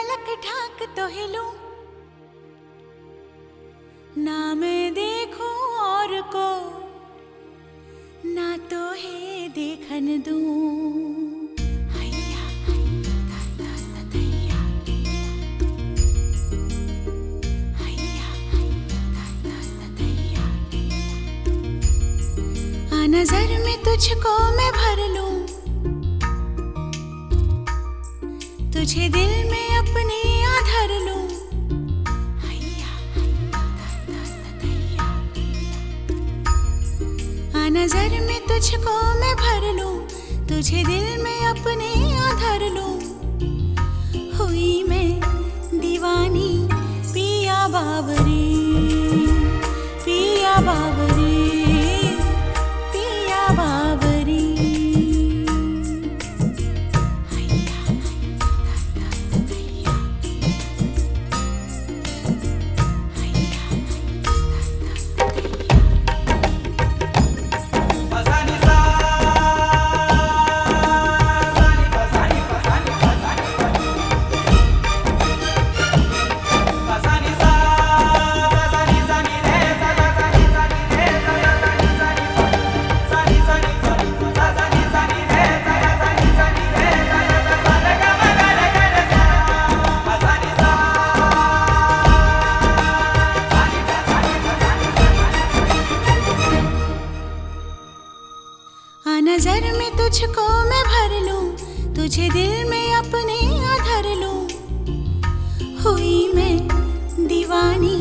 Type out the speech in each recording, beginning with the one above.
पलक ढाक तो हिलूं ना मैं देखूँ और को ना तो है देखन दूँ ता, ता, ता, ता, ता, ता, नज़र में तुझको मैं भर लूँ तुझे दिल में अपने आधर धर लूँ। नज़र में तुझको मैं भर लूँ। तुझे दिल में अपने आधर लूँ। हुई मैं दीवानी, पिया बाबरी। तुझको मैं भर लूँ, तुझे दिल में अपने धर लूँ। हुई मैं दीवानी,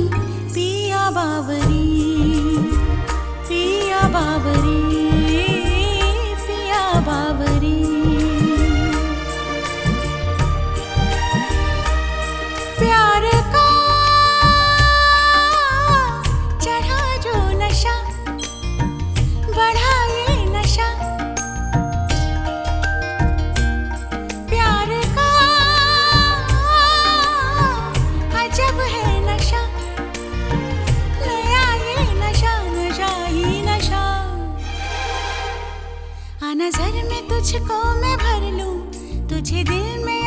पिया बाबरी पिया बाबरी तुझको मैं भर लूँ। तुझे दिल में